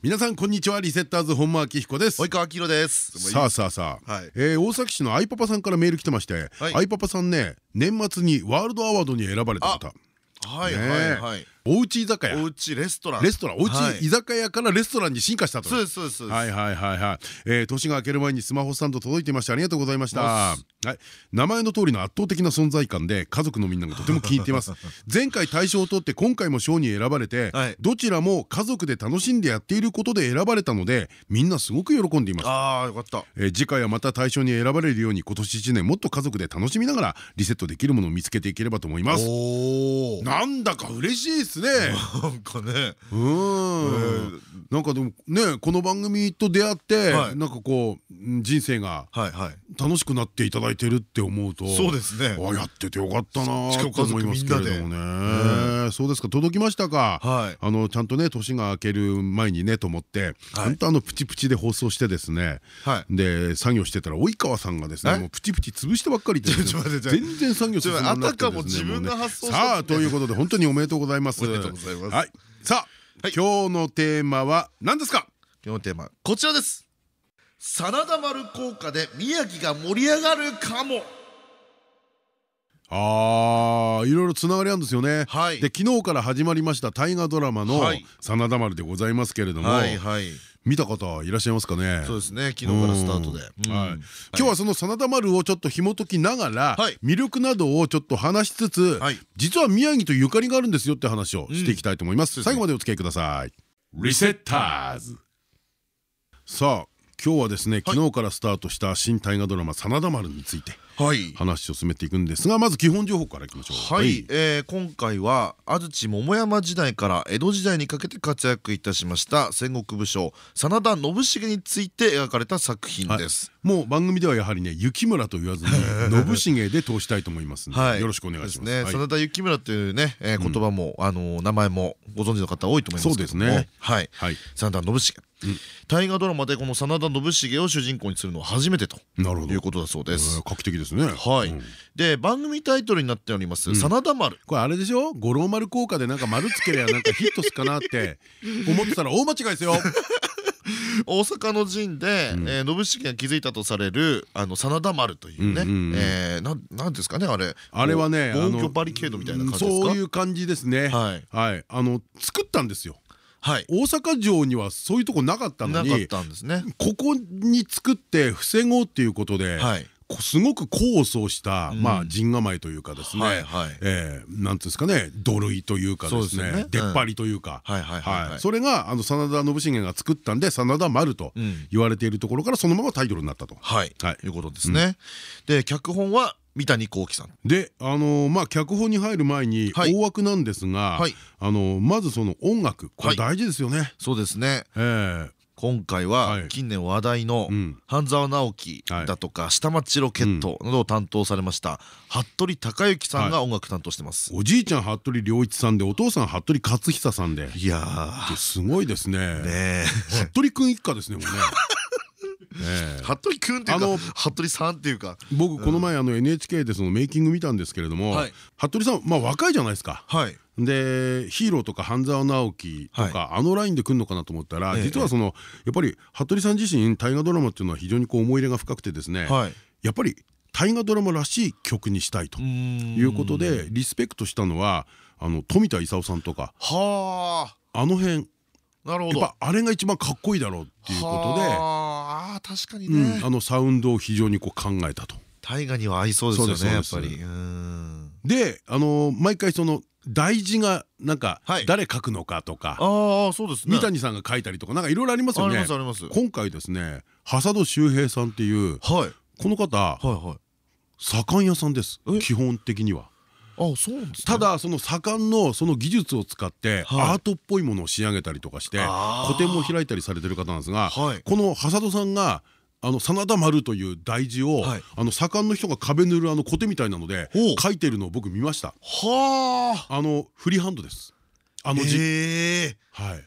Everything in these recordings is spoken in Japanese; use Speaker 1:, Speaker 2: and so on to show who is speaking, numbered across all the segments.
Speaker 1: 皆さんこんにちは。リセッターズ本間明彦です。
Speaker 2: 及川明宏です。
Speaker 1: さあさあさあ、
Speaker 2: はい。
Speaker 1: えー大崎市のアイパパさんからメール来てまして、
Speaker 2: はい。
Speaker 1: アイパパさんね年末にワールドアワードに選ばれた方。
Speaker 2: はい
Speaker 1: ね
Speaker 2: はいはい
Speaker 1: おうち居酒屋。
Speaker 2: おうちレストラン。
Speaker 1: レストラン。おうち
Speaker 2: はい
Speaker 1: 居酒屋からレストランに進化したと。
Speaker 2: そうですそうです。
Speaker 1: はいはいはいはい、えー年が明ける前にスマホスタンド届いていました。ありがとうございましたはい。名前の通りの圧倒的な存在感で家族のみんながとても気に入っています。前回大賞を取って今回も賞に選ばれて、
Speaker 2: はい。
Speaker 1: どちらも家族で楽しんでやっていることで選ばれたのでみんなすごく喜んでいます。
Speaker 2: ああよかった。
Speaker 1: えー次回はまた大賞に選ばれるように今年1年もっと家族で楽しみながらリセットできるものを見つけていければと思います。なんだか嬉しいですね。
Speaker 2: なんかね。
Speaker 1: うん。なんかでもねこの番組と出会って、
Speaker 2: はい。
Speaker 1: なんかこううん人生が楽しくなっていただいてるって思うと
Speaker 2: そうですね。
Speaker 1: あやっててよかったなと思いますけれどもね。そうですか届きましたか？
Speaker 2: はい。
Speaker 1: あのちゃんとね年が明ける前にねと思って本当あのプチプチで放送してですね
Speaker 2: はい。
Speaker 1: で作業してたら及川さんがですね
Speaker 2: え？
Speaker 1: もうプチプチ潰してばっかりで全然作業進まなくてですね
Speaker 2: あたかも自分が発送した
Speaker 1: さあということで本当におめでとうございます
Speaker 2: おめでとうございます。
Speaker 1: はい。さあ
Speaker 2: はい。
Speaker 1: 今日のテーマは何ですか？
Speaker 2: 今日のテーマこちらです。真田丸効果で宮城が盛り上がるかも
Speaker 1: あーいろいろつながりあるんですよね。
Speaker 2: はい。
Speaker 1: で昨日から始まりました大河ドラマの
Speaker 2: はい「
Speaker 1: 真田丸」でございますけれども、
Speaker 2: はいはい。
Speaker 1: 見た方いらっしゃいますかね？
Speaker 2: そうですね昨日からスタートで。
Speaker 1: 今日はその真田丸をちょっと紐解きながら、
Speaker 2: はい。
Speaker 1: 魅力などをちょっと話しつつ、
Speaker 2: はい。
Speaker 1: 実は宮城とゆかりがあるんですよって話をしていきたいと思います、
Speaker 2: うん
Speaker 1: 最後までお付き合いください。リセッターズ。さあ今日はですね昨日からスタートした新大河ドラマ「真田丸」について。
Speaker 2: はい
Speaker 1: 話を進めていくんですがまず基本情報からいきましょう。
Speaker 2: はい、えー今回は安土桃山時代から江戸時代にかけて活躍いたしました戦国武将真田信繁について描かれた作品です。
Speaker 1: もう番組ではやはりね雪村と言わずに 信繁で通したいと思います
Speaker 2: はい。
Speaker 1: よろしくお願いします。
Speaker 2: ね、
Speaker 1: はい。
Speaker 2: 真田幸村というね、えー言葉も、あのー名前もご存知の方多いと思いますけども。
Speaker 1: そうですね。
Speaker 2: はい、
Speaker 1: はい。
Speaker 2: 真田信繁、大河ドラマでこの真田信繁を主人公にするのは初めてと。いうことだそうです。
Speaker 1: えー画期的ですね。
Speaker 2: はい、
Speaker 1: うん。
Speaker 2: で番組タイトルになっております「真田丸」
Speaker 1: これあれでしょ？五郎丸効果でなんか丸つけりゃなんかヒットすかなって思ってたら大間違いですよ。
Speaker 2: 大阪の陣で、えー信繁が築いたとされるあの真田丸というね、
Speaker 1: うんうん
Speaker 2: なんなんですかねあれ
Speaker 1: あれはね
Speaker 2: 防御バリケードみたいな感じですか？
Speaker 1: そういう感じですね。
Speaker 2: はい
Speaker 1: はい。あの作ったんですよ。
Speaker 2: はい
Speaker 1: 大阪城にはそういうとこなかったのに
Speaker 2: なかったんですね
Speaker 1: ここに作って防ごうっていうことで。
Speaker 2: はい
Speaker 1: こすごく功を奏した、
Speaker 2: ん。
Speaker 1: まあ陣構えというかですね、なんていうんですかね。土塁というかですね。出っ張りというか、
Speaker 2: はいはいはいはい。
Speaker 1: それがあの真田信繁が作ったんで真田丸と
Speaker 2: うん
Speaker 1: 言われているところからそのままタイトルになったと。
Speaker 2: はい、
Speaker 1: はい。
Speaker 2: い、うことですね、で脚本は三谷幸喜さん。
Speaker 1: であのーまあ脚本に入る前に
Speaker 2: はい。
Speaker 1: 大枠なんですが、
Speaker 2: はい。
Speaker 1: あのーまずその音楽。これ大事ですよね。
Speaker 2: そうですね。
Speaker 1: ええ
Speaker 2: 今回
Speaker 1: は
Speaker 2: はい。近年話題の
Speaker 1: うん。
Speaker 2: 半沢直樹だとか下町ロケットなどを担当されました服部孝之さんが音楽担当してます。
Speaker 1: おじいちゃん服部良一さんでお父さん服部克久さんで。
Speaker 2: いやー。
Speaker 1: すごいですね。
Speaker 2: ねえ。
Speaker 1: 服部君一家ですねもうね。え え。
Speaker 2: 服部君っていうか服部さんっていうか。
Speaker 1: 僕この前あの NHK でそのメイキング見たんですけれども、
Speaker 2: はい。
Speaker 1: 服部さんまあ若いじゃないですか。
Speaker 2: はい
Speaker 1: でヒーローとか半沢直樹とか、あのラインで来るのかなと思ったら、
Speaker 2: ええ。
Speaker 1: 実はそのやっぱり服部さん自身大河ドラマっていうのは非常にこう思い入れが深くてですね、
Speaker 2: はい。
Speaker 1: やっぱり大河ドラマらしい曲にしたいとい
Speaker 2: いう
Speaker 1: ことでリスペクトしたのはあの富田勲さんとか。
Speaker 2: は
Speaker 1: あ。の辺。
Speaker 2: あなるほど。
Speaker 1: やっぱあれが一番かっこいいだろうっていうことで。
Speaker 2: はあ。確かに
Speaker 1: うん
Speaker 2: ね
Speaker 1: あのサウンドを非常にこう考えたと。
Speaker 2: 大河には合いそうですよねやっぱり。うん。
Speaker 1: であの毎回その大字がなんか
Speaker 2: はい。
Speaker 1: 誰書くのかとか、
Speaker 2: ああそうですね。
Speaker 1: 三谷さんが書いたりとかなんかいろいろありますよ
Speaker 2: あり
Speaker 1: ね
Speaker 2: ますあります。はい
Speaker 1: 今回ですね浅戸周平さんっていう
Speaker 2: はい。
Speaker 1: この方
Speaker 2: はい
Speaker 1: 左官屋さんです。
Speaker 2: え？
Speaker 1: 基本的には。
Speaker 2: あそうなんですね。
Speaker 1: ただその左官のその技術を使って
Speaker 2: はい。
Speaker 1: アートっぽいものを仕上げたりとかして個展も開いたりされてる方なんですが
Speaker 2: はい。
Speaker 1: この浅戸さんがあの真田丸という大字を、
Speaker 2: はい。
Speaker 1: あの左官の人が壁塗るあのコテみたいなので書いてるのを僕見ました。
Speaker 2: はあ。
Speaker 1: あのフリーハンドです。あの字。
Speaker 2: ええ。
Speaker 1: はい。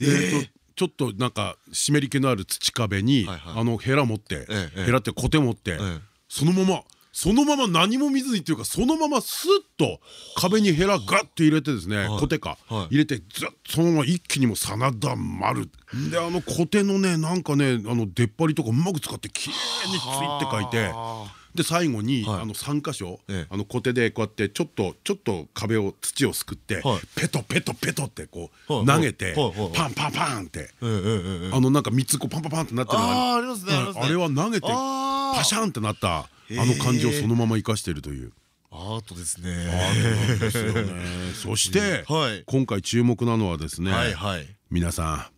Speaker 2: えー
Speaker 1: えーとちょっとなんか湿り気のある土壁にあのヘラ持って
Speaker 2: ええ。
Speaker 1: ヘラってコテ持って
Speaker 2: ええ。
Speaker 1: そのままそのまま何も見ずにっていうかそのままスッと壁にヘラガッと入れてですね
Speaker 2: はい。
Speaker 1: コテか
Speaker 2: はい。
Speaker 1: 入れてずっとそのまま一気にもう真田丸であのコテのねなんかねあの出っ張りとかうまく使ってきれいについって書いて
Speaker 2: は
Speaker 1: で最後に
Speaker 2: はい。
Speaker 1: あの3箇所
Speaker 2: ええ。
Speaker 1: あのコテでこうやってちょっとちょっと壁を土をすくって
Speaker 2: はい。
Speaker 1: ペトペトペトってこう
Speaker 2: はい。
Speaker 1: 投げてパンパンパンって。あのなんか3つこうパンパンパンってなってるのが
Speaker 2: あ
Speaker 1: れは投げてパシャンってなったあの感じをそのまま生かしているという。
Speaker 2: アートですね。
Speaker 1: ですよね。そして
Speaker 2: はい。
Speaker 1: 今回注目なのはですね皆さ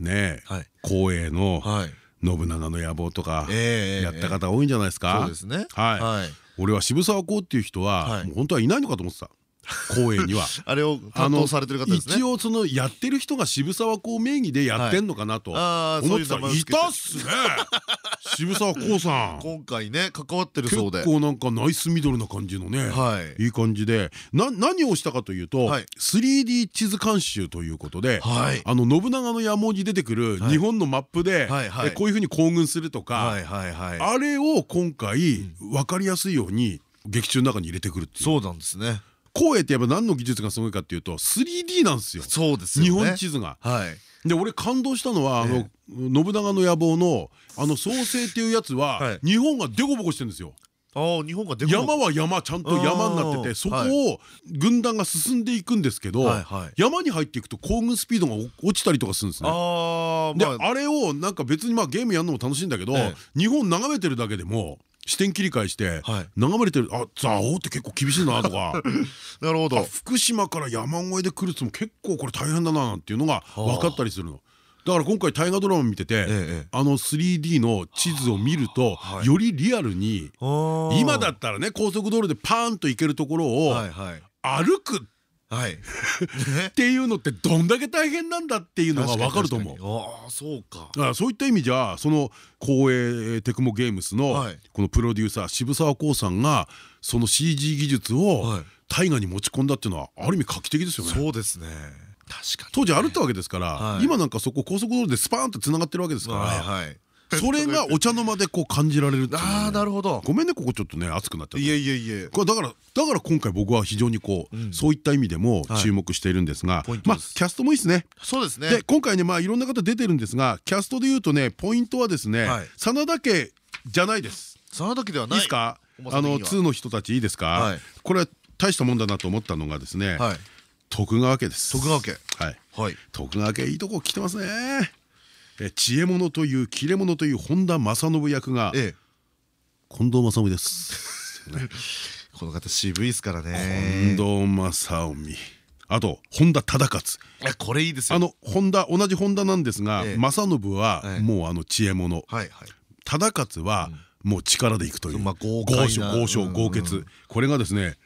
Speaker 1: んね
Speaker 2: はい。
Speaker 1: 光栄の
Speaker 2: はい。
Speaker 1: 信長の野望とか
Speaker 2: ええ
Speaker 1: やった方多いんじゃないですか？
Speaker 2: そうですね。
Speaker 1: はい。
Speaker 2: はい。
Speaker 1: 俺は渋沢公っていう人
Speaker 2: は
Speaker 1: 本当はいないのかと思ってた光栄には。
Speaker 2: あれを担当されてる方ですね。
Speaker 1: 一応そのやってる人が渋沢公名義でやってんのかなと。思ってたらいたっすね。渋沢公さん。
Speaker 2: 今回ね関わってるそうで。
Speaker 1: 結構なんかナイスミドルな感じのね、
Speaker 2: はい。
Speaker 1: いい感じで。な何をしたかというと、
Speaker 2: はい。
Speaker 1: 3D 地図監修ということで、
Speaker 2: はい。
Speaker 1: あの信長の野望に出てくる日本のマップで、こういうふうに行軍するとか、
Speaker 2: はいはいはい。
Speaker 1: あれを今回分かりやすいように劇中の中に入れてくるっていう。
Speaker 2: そうなんですね
Speaker 1: 光栄ってやっぱ何の技術がすごいかっていうと 3D なんですよ。
Speaker 2: そうですよね。
Speaker 1: 日本地図が。
Speaker 2: はい。
Speaker 1: で俺感動したのはあの、信長の野望のあの創生っていうやつは、
Speaker 2: はい。
Speaker 1: 日本がデコボコしてるんですよ。
Speaker 2: ああ日本が
Speaker 1: 山は山ちゃんと山になって
Speaker 2: うん
Speaker 1: てそこを軍団が進んでいくんですけど、
Speaker 2: はいはい。
Speaker 1: 山に入っていくと行軍スピードが落ちたりとかするんですね。で、
Speaker 2: ああまあ。
Speaker 1: あれをなんか別にまあゲームやるのも楽しいんだけど、
Speaker 2: え。
Speaker 1: 日本眺めてるだけでも視点切り替えして、
Speaker 2: はい。
Speaker 1: 眺めてるあザオって結構厳しいなとか。
Speaker 2: なるほど。
Speaker 1: あ福島から山越えで来るっつも結構これ大変だななんていうのが分かったりするの。だから今回大河ドラマ見てて、
Speaker 2: ええ
Speaker 1: あの 3D の地図を見ると、
Speaker 2: はい。
Speaker 1: よりリアルに今
Speaker 2: 今
Speaker 1: だったらね高速道路でパーンと行けるところを歩く
Speaker 2: はい。
Speaker 1: っていうのってどんだけ大変なんだっていうのが分かると思う。
Speaker 2: うああそうか。
Speaker 1: だからそういった意味じゃその光栄テクモゲームスの
Speaker 2: はい。
Speaker 1: このプロデューサー渋沢光さんがその CG 技術を
Speaker 2: はい。
Speaker 1: 大河に持ち込んだっていうのはある意味画期的ですよね。
Speaker 2: そうですね。確かに
Speaker 1: 当時歩ったわけですから、
Speaker 2: はい。
Speaker 1: 今なんかそこ高速道路でスパーンとつながってるわけですから、
Speaker 2: はいはい
Speaker 1: それがお茶の間でこう感じられる
Speaker 2: ああなるほど。
Speaker 1: ごめんねここちょっとね熱くなっちゃって。
Speaker 2: いえいえいえ。
Speaker 1: これだからだから今回僕は非常にこう、
Speaker 2: うん。
Speaker 1: そういった意味でも
Speaker 2: はい
Speaker 1: 注目しているんですが、まあキャストもいいですね。
Speaker 2: そうですね。
Speaker 1: で今回ねまあいろんな方出てるんですがキャストでいうとねポイントはですね、
Speaker 2: はい。
Speaker 1: 真田家じゃないです。
Speaker 2: その時ではいない。
Speaker 1: いですか？あの2の人たちいいですか、
Speaker 2: はい。
Speaker 1: これは大したもんだなと思ったのがですね、
Speaker 2: はい。
Speaker 1: 徳川家です。
Speaker 2: 徳川家。
Speaker 1: はい。
Speaker 2: はい。
Speaker 1: 徳川家いいとこ来てますね。え知恵者という切れ者という本田正信役が
Speaker 2: ええ。
Speaker 1: 近藤正臣です。
Speaker 2: この方渋いですからね。
Speaker 1: 近藤正臣。あと本田忠勝。
Speaker 2: これいいですよ。
Speaker 1: あの本田同じ本田なんですが、
Speaker 2: ええ。
Speaker 1: 正信は
Speaker 2: はい
Speaker 1: もうあの知恵者、
Speaker 2: はいはい。
Speaker 1: 忠勝はもう力でいくという、
Speaker 2: まあ豪
Speaker 1: 商豪傑、これがですね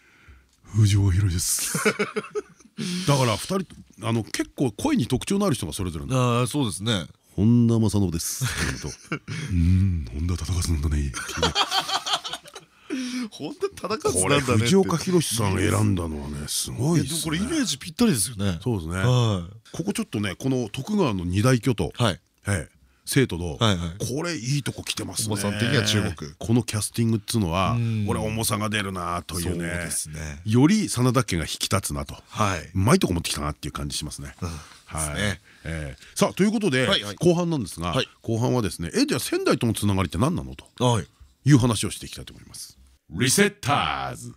Speaker 1: 藤尾博です。だから二人あの結構声に特徴のある人がそれぞれ
Speaker 2: ああそうですね
Speaker 1: 本田正信です。うん。本田忠勝なんだね。っていうね
Speaker 2: 本当田中
Speaker 1: これ藤岡弘さん選んだのはねすごいですね。
Speaker 2: これイメージぴったりですよね。
Speaker 1: そうですね。
Speaker 2: は
Speaker 1: ここちょっとねこの徳川の二大巨頭。
Speaker 2: いはい。
Speaker 1: ええ生徒の
Speaker 2: はいはい。
Speaker 1: これいいとこ来てますね。
Speaker 2: さん的には注目
Speaker 1: このキャスティングっつうのは
Speaker 2: うん。
Speaker 1: これ重さが出るなという
Speaker 2: そう
Speaker 1: ね
Speaker 2: ですね。
Speaker 1: より真田家が引き立つなと。
Speaker 2: はい。う
Speaker 1: まいとこ持ってきたなっていう感じしますね。はい。さあということで後半なんですが
Speaker 2: はい。
Speaker 1: 後半はですねえじゃあ仙台とのつながりって何なの？と
Speaker 2: はい。
Speaker 1: いう話をしていきたいと思います。リセッターズ。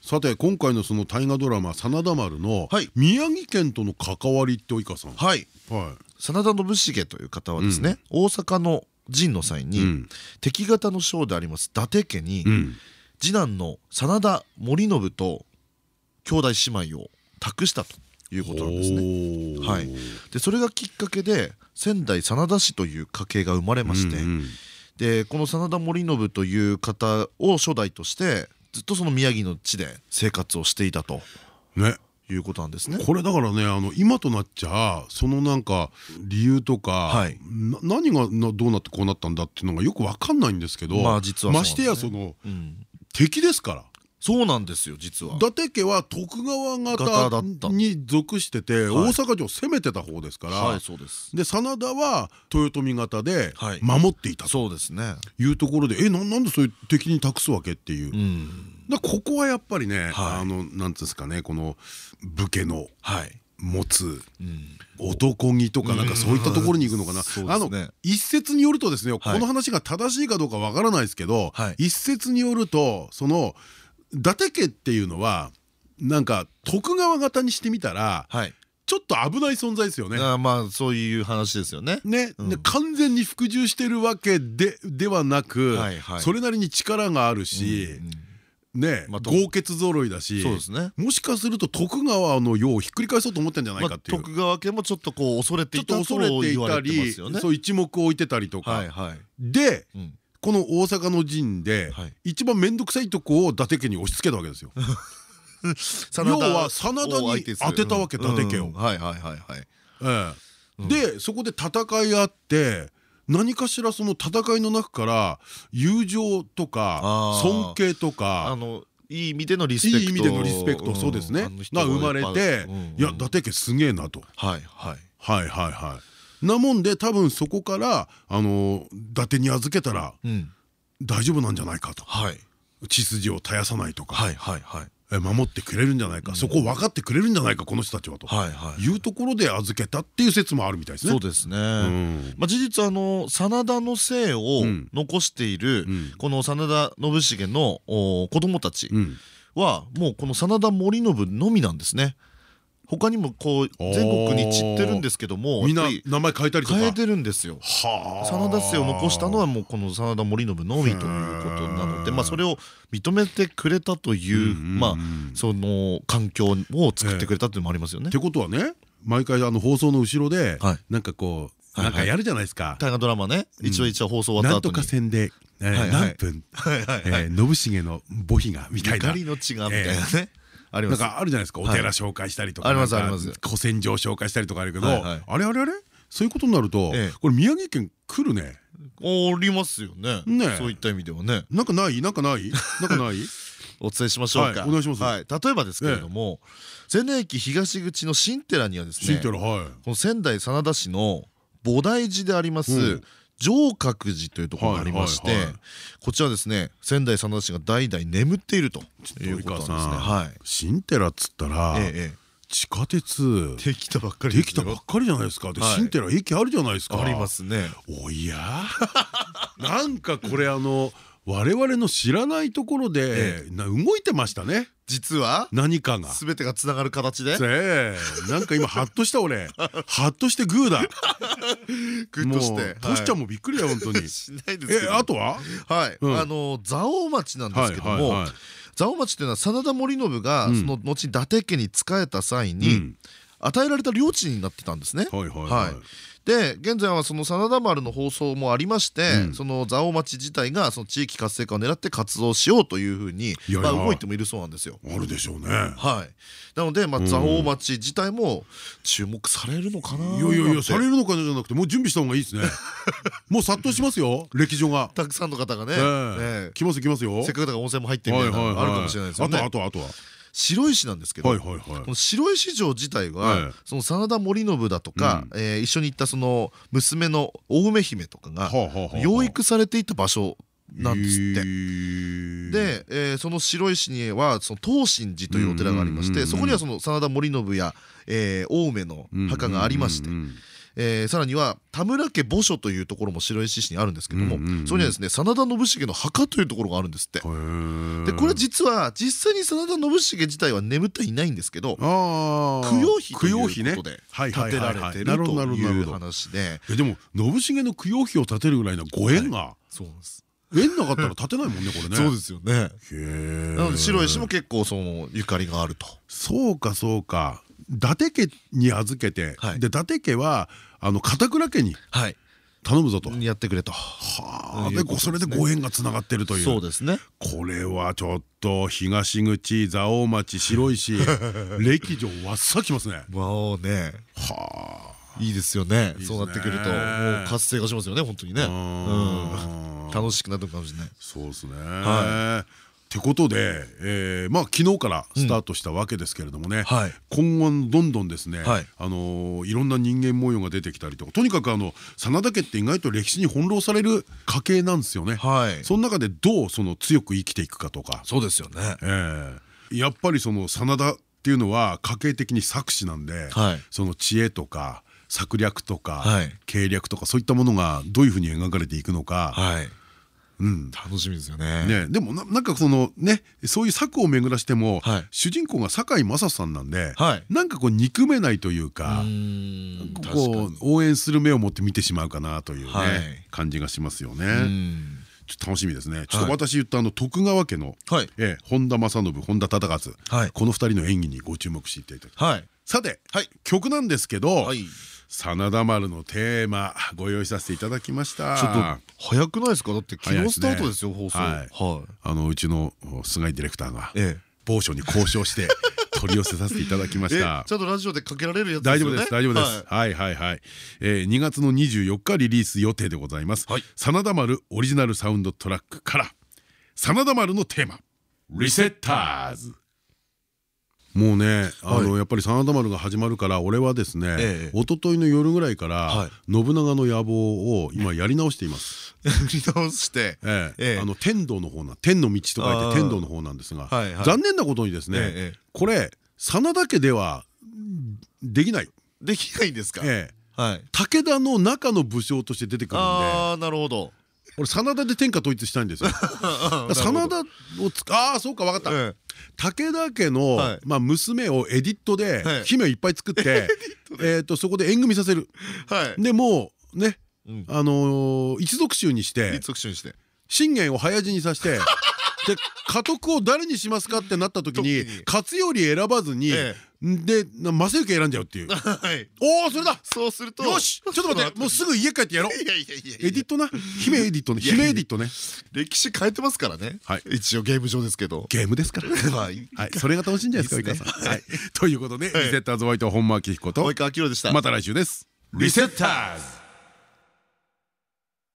Speaker 1: さて今回のその大河ドラマ「真田丸」の
Speaker 2: はい。
Speaker 1: 宮城県との関わりって及川さん。
Speaker 2: はい。
Speaker 1: は
Speaker 2: 真田信繁という方はですね大阪の陣の際に
Speaker 1: うん。
Speaker 2: 敵方の将であります伊達家に。次男の真田盛信と兄弟姉妹を託したということなんですね。
Speaker 1: ね
Speaker 2: はい。でそれがきっかけで仙台真田氏という家系が生まれまして、でこの真田盛信という方を初代としてずっとその宮城の地で生活をしていたと。
Speaker 1: ね
Speaker 2: いうことなんですね。
Speaker 1: これだからねあの今となっちゃそのなんか理由とか、
Speaker 2: はい
Speaker 1: な何がなどうなってこうなったんだっていうのがよくわかんないんですけど、
Speaker 2: まあ実はね
Speaker 1: してやその
Speaker 2: うん
Speaker 1: 敵ですから。
Speaker 2: そうなんですよ実は。
Speaker 1: 伊達家は徳川
Speaker 2: 方
Speaker 1: に属してて、
Speaker 2: はい。
Speaker 1: 大阪城を攻めてた方ですから、
Speaker 2: です。
Speaker 1: で真田は豊臣方で
Speaker 2: はい。
Speaker 1: 守っていたと。
Speaker 2: そうですね。
Speaker 1: いうところで、えななんでそういう敵に託すわけっていう、
Speaker 2: うん。
Speaker 1: だここはやっぱりね、
Speaker 2: はい。
Speaker 1: あのなんていうんですかねこの武家の
Speaker 2: はい。
Speaker 1: 持つ
Speaker 2: うん。
Speaker 1: 男気とかなんかそういったところに行くのかな。あの一説によるとですね、
Speaker 2: はい。
Speaker 1: この話が正しいかどうかわからないですけど、
Speaker 2: はい。
Speaker 1: 一説によるとその伊達家っていうのはなんか徳川方にしてみたら
Speaker 2: はい。
Speaker 1: ちょっと危ない存在ですよね。
Speaker 2: あーまあそういう話ですよね。
Speaker 1: ね、
Speaker 2: うん
Speaker 1: で完全に服従してるわけでではなく、
Speaker 2: はいはい
Speaker 1: それなりに力があるし、
Speaker 2: うん
Speaker 1: ね、
Speaker 2: まあと
Speaker 1: 豪傑揃いだし
Speaker 2: そうですね。
Speaker 1: もしかすると徳川の世をひっくり返そうと思ってんじゃない
Speaker 2: まあ
Speaker 1: かっていう、
Speaker 2: 徳川家もちょっとこう恐れていたと
Speaker 1: 恐れていたり。そう一目置いてたりとか。で
Speaker 2: うん
Speaker 1: この大阪の陣で、
Speaker 2: はい
Speaker 1: 一番面倒くさいとこを伊達家に押し付けたわけですよ。要は真田に当てたわけ伊達家を。
Speaker 2: はいはいはいはい。
Speaker 1: ええでそこで戦いあって何かしらその戦いの中から友情とか尊敬とか
Speaker 2: あのいい意味でのリスペクト。
Speaker 1: いい意味でのリスペクトそうですねが生まれていや伊達家すげえなと。
Speaker 2: はいはい。
Speaker 1: はいはいはい。なもんで多分そこからあの伊達に預けたら
Speaker 2: うん。
Speaker 1: 大丈夫なんじゃないかと。
Speaker 2: はい。
Speaker 1: 血筋を絶やさないとか、
Speaker 2: はいはいはい。
Speaker 1: え守ってくれるんじゃないか、そこを分かってくれるんじゃないかこの人たちはと、
Speaker 2: はい
Speaker 1: うところで預けたっていう説もあるみたいですね。
Speaker 2: そうですね。
Speaker 1: うん。
Speaker 2: まあ事実あの真田の姓を
Speaker 1: うん。
Speaker 2: 残している
Speaker 1: うん。
Speaker 2: この真田信繁のお子供たち
Speaker 1: うん。
Speaker 2: はもうこの真田森信のみなんですね。他にもこう全国に散ってるんですけども
Speaker 1: みんな名前変えたりとか？
Speaker 2: 変えてるんですよ。
Speaker 1: はあ。
Speaker 2: 真田姓を残したのはもうこの真田森信のみということなので、まあ、それを認めてくれたというまあその環境を作ってくれたっていうのもありますよね。
Speaker 1: っ。てことはね毎回あの放送の後ろで
Speaker 2: はい。
Speaker 1: なんかこう
Speaker 2: はい
Speaker 1: なんかやるじゃないですか。
Speaker 2: 大河ドラマね。一応一応放送終わった後に。
Speaker 1: か戦で何分信繁の母妃がみたいな。
Speaker 2: ゆかりの地がみたいなね
Speaker 1: なんかあるじゃないですか。お寺紹介したりとか。古戦場紹介したりとかあるけど。あれあれあれ？そういうことになると
Speaker 2: ええ。
Speaker 1: これ宮城県来るね。
Speaker 2: ありますよね。
Speaker 1: ね
Speaker 2: そういった意味ではね。
Speaker 1: なんかない？なんかない？なんかない？
Speaker 2: お伝えしましょうか。
Speaker 1: はいお願いします。
Speaker 2: はい。例えばですけれども千年駅東口の新寺にはですねこの仙台真田市の菩提寺であります
Speaker 1: うん
Speaker 2: 上覚寺というところがありましてこちらですね仙台真田市が代々眠っているということなんですね。はい。
Speaker 1: 新寺っつったら
Speaker 2: えええ
Speaker 1: 地下鉄
Speaker 2: えできたばっかり
Speaker 1: できたばっかりじゃないですか。新寺駅あるじゃないですか。
Speaker 2: ありますね。
Speaker 1: おや？なんかこれあの我々の知らないところでな動いてましたね
Speaker 2: 実は
Speaker 1: 何かが。
Speaker 2: 全てがつながる形で。
Speaker 1: ええなんか今ハッとした俺。ハッとしてグーだ。
Speaker 2: グッとして。
Speaker 1: トシちゃんもびっくりだよ本当に。
Speaker 2: しないですけ
Speaker 1: え
Speaker 2: ど
Speaker 1: あとは？
Speaker 2: はい、
Speaker 1: うん。
Speaker 2: あの蔵王町なんですけども蔵王町っていうのは真田森信が
Speaker 1: うん。
Speaker 2: その後に伊達家に仕えた際
Speaker 1: う
Speaker 2: に
Speaker 1: ん。
Speaker 2: 与えられた領地になってたんですね。
Speaker 1: はいはい
Speaker 2: は
Speaker 1: はい
Speaker 2: で現在はその真田丸の放送もありまして、
Speaker 1: うん。
Speaker 2: その蔵王町自体がその地域活性化を狙って活動しようというふうにまあ動いてもいるそうなんですよ。
Speaker 1: あるでしょうね。
Speaker 2: はい、なので、まあ、
Speaker 1: うん。
Speaker 2: 蔵王町自体も注目されるのかなー
Speaker 1: いやいやいやされるのかじゃなくてもう準備した方がいいですね。もう殺到しますよ。歴女が。
Speaker 2: たくさんの方がね、
Speaker 1: 来ます来ますよ。
Speaker 2: せっかくだから温泉も入ってみたいなのあるかもしれないですよね。
Speaker 1: あとあとあとは
Speaker 2: 白石なんですけど、この白石城自体は、
Speaker 1: はい。
Speaker 2: その真田森信だとか、えー一緒に行ったその娘の大梅姫とかが養育されていた場所なんですって。で、えーその白石にはその東神寺というお寺がありましてそこにはその真田森信や、えー大梅の墓がありまして
Speaker 1: うんうんうん
Speaker 2: えーさらには田村家墓所というところも白石市にあるんですけどもそこにはですね真田信繁の墓というところがあるんですって。でこれ実は実際に真田信繁自体は眠っていないんですけど供養費ということで
Speaker 1: はい
Speaker 2: 建てられてるという話で。
Speaker 1: えでも信繁の供養費を立てるぐらいのご縁が。
Speaker 2: そうなんです。
Speaker 1: 縁なかったら立てないもんねこれね。
Speaker 2: そうですよね。
Speaker 1: へえ
Speaker 2: なので白石も結構そのゆかりがあると。
Speaker 1: そうかそうか。伊達家に預けて、
Speaker 2: はい。
Speaker 1: で伊達家はあの片倉家に
Speaker 2: はい。
Speaker 1: 頼むぞと。
Speaker 2: やってくれと。
Speaker 1: はあ。でそれでご縁がつながってるという。
Speaker 2: そうですね。
Speaker 1: これはちょっと東口蔵王町白石。歴女わっさきますね。
Speaker 2: もうね。
Speaker 1: はあ。
Speaker 2: いいですよね。そうなってくると。もう活性化しますよね本当にね。うん。楽しくなるかもしれない。
Speaker 1: そうですね。
Speaker 2: は
Speaker 1: ってことで、えー、まあ昨日からスタートしたわけですけれどもね、
Speaker 2: はい。
Speaker 1: 今後どんどんですね、
Speaker 2: はい。
Speaker 1: あのーいろんな人間模様が出てきたりとかとにかくあの真田家って意外と歴史に翻弄される家系なんですよね。
Speaker 2: はい。
Speaker 1: その中でどうその強く生きていくかとか、
Speaker 2: そうですよね。
Speaker 1: ええやっぱりその真田っていうのは家系的に作詞なんで、
Speaker 2: はい。
Speaker 1: その知恵とか策略とか、
Speaker 2: はい。
Speaker 1: 計略とかそういったものがどういうふうに描かれていくのか、
Speaker 2: はい。
Speaker 1: うん
Speaker 2: 楽しみですよね。
Speaker 1: ね、でもななんかそのねそういう策を巡らしても、
Speaker 2: はい。
Speaker 1: 主人公が堺雅人さんなんで、
Speaker 2: はい。
Speaker 1: なんかこう憎めないという
Speaker 2: う
Speaker 1: か。こう
Speaker 2: に。
Speaker 1: 応援する目を持って見てしまうかなというね、
Speaker 2: はい。
Speaker 1: 感じがしますよね。
Speaker 2: うん。
Speaker 1: ちょっと楽しみですね。ちょっと私言ったあの徳川家の、
Speaker 2: はい。
Speaker 1: ええ本田正信本田忠勝、
Speaker 2: はい。
Speaker 1: この二人の演技にご注目していただき
Speaker 2: はい。
Speaker 1: さて、
Speaker 2: はい。
Speaker 1: 曲なんですけど、
Speaker 2: はい
Speaker 1: 真田丸のテーマご用意させていただきました。
Speaker 2: ちょっと早くないですか？だって昨日スタートですよ放送。
Speaker 1: あのうちの菅井ディレクターが
Speaker 2: ええ。
Speaker 1: 某所に交渉して 取り寄せさせていただきまし
Speaker 2: えち
Speaker 1: た
Speaker 2: ゃん。とラジオでかけられるやつ
Speaker 1: 大丈夫です大丈夫です。
Speaker 2: は
Speaker 1: はいはいはい。えー2月の24日リリース予定でございます。
Speaker 2: はい。
Speaker 1: 真田丸オリジナルサウンドトラックから真田丸のテーマリセッターズもうねあのやっぱり真田丸が始まるから俺はですね
Speaker 2: ええ。
Speaker 1: 一昨日の夜ぐらいから
Speaker 2: はい。
Speaker 1: 信長の野望を今やり直しています。
Speaker 2: い見直して。
Speaker 1: あの天道の方な天の道と書いて天道の方なんですが残念なことにですね
Speaker 2: ええ
Speaker 1: これ真田家ではできない。
Speaker 2: できないんですか？
Speaker 1: ええ。
Speaker 2: はい。
Speaker 1: 武田の中の武将として出てくるんで。
Speaker 2: ああなるほど。
Speaker 1: 俺真田で天下統一したいんですよ。真田をつああそうか分かった。
Speaker 2: え
Speaker 1: 武田家の、
Speaker 2: はい。
Speaker 1: まあ娘をエディットで、
Speaker 2: はい。
Speaker 1: 姫をいっぱい作って えっとそこで縁組させる。
Speaker 2: えはい。
Speaker 1: でもうね、
Speaker 2: うん。
Speaker 1: あのー一族衆にして
Speaker 2: 一族主にして。
Speaker 1: 信玄を早死にさせて で家督を誰にしますかってなった時に勝頼選ばずに、
Speaker 2: え
Speaker 1: でな正行選んじゃうっていう。
Speaker 2: はい。
Speaker 1: おおそれだ。
Speaker 2: そうすると。
Speaker 1: よし。ちょっと待って。もうすぐ家帰ってやろう。
Speaker 2: いやいやいや
Speaker 1: エディットな。姫エディットね。姫エディットね。
Speaker 2: 歴史変えてますからね。
Speaker 1: はい。
Speaker 2: 一応ゲーム上ですけど。
Speaker 1: ゲームですから。
Speaker 2: はい
Speaker 1: はい、それが楽しいんじゃないですか。はい、ということで、リ
Speaker 2: はい
Speaker 1: セッターズホワイト本間明彦と
Speaker 2: 及、川明宏でした。
Speaker 1: また来週です。リセッターズ。